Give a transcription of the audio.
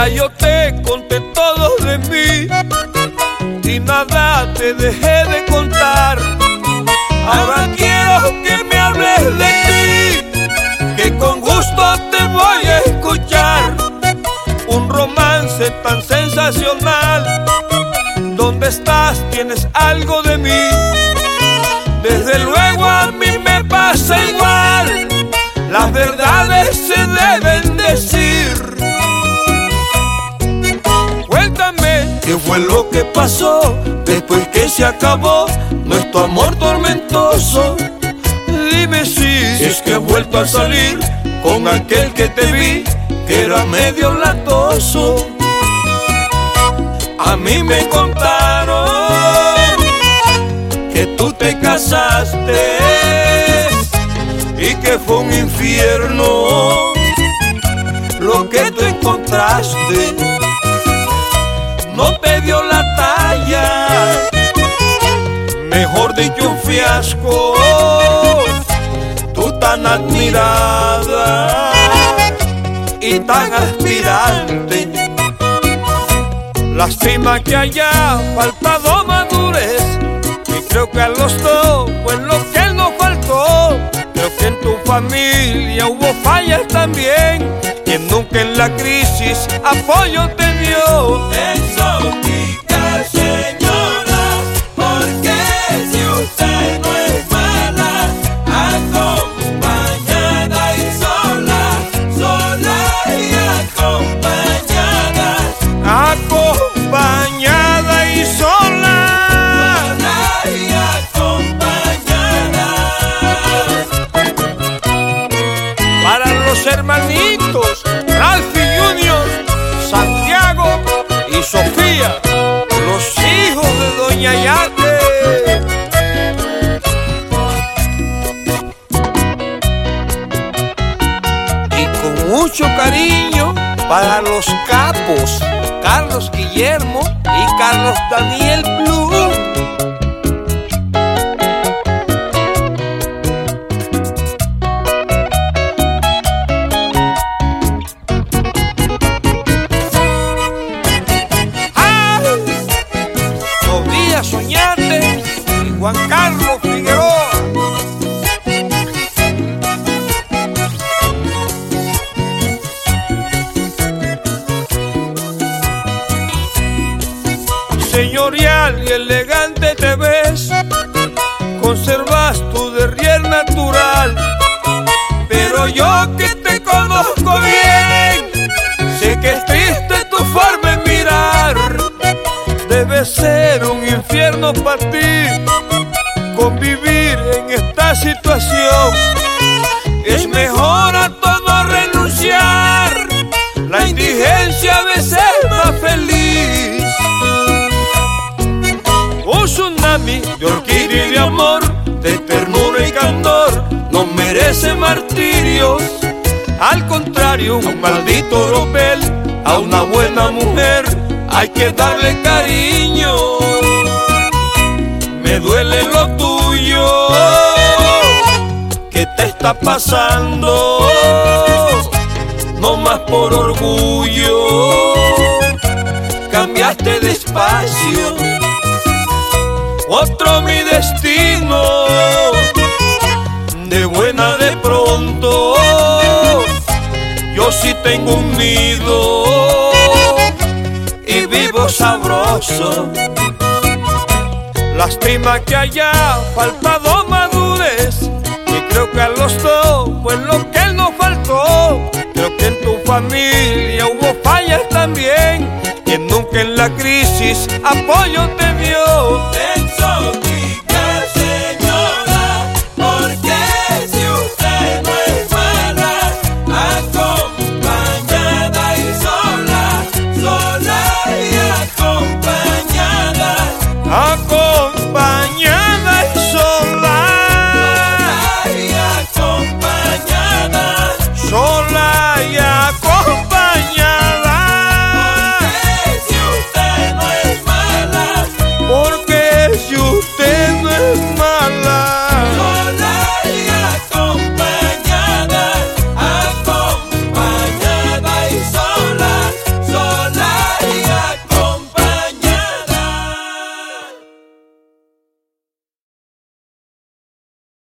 Ya yo te conté todo de mí y nada te dejé de contar. Ahora quiero que me hables de ti, que con gusto te voy a escuchar. Un romance tan sensacional. ¿Dónde estás? ¿Tienes algo de mí? Desde luego a mí qué fue lo que pasó después que se acabó nuestro amor tormentoso. Dime si, si es que he vuelto a salir con aquel que te vi que era medio latoso. A mí me contaron que tú te casaste y que fue un infierno lo que tú encontraste. Fiasco, tú tan admirada y tan aspirante. Lástima que haya faltado madurez, y creo que a los dos fue lo que nos faltó. Creo que en tu familia hubo fallas también, y nunca en la crisis apoyo te dio. Exótica hermanitos Ralphie Junior, Santiago y Sofía, los hijos de Doña Yate. Y con mucho cariño para los capos, Carlos Guillermo y Carlos Daniel Blue. Señorial y elegante te ves, conservas tu derrier natural, pero yo que te conozco bien, sé que es triste tu forma de mirar, debe ser un infierno para ti convivir en esta situación. Es mejor a Al contrario, un maldito ropel a una buena mujer hay que darle cariño. Me duele lo tuyo, que te está pasando, no más por orgullo. Cambiaste despacio otro mi destino, yo sí tengo un nido y vivo sabroso. Lástima que haya faltado madurez, y creo que a los dos fue lo que él nos faltó. Creo que en tu familia hubo fallas también, y nunca en la crisis apoyo te dio.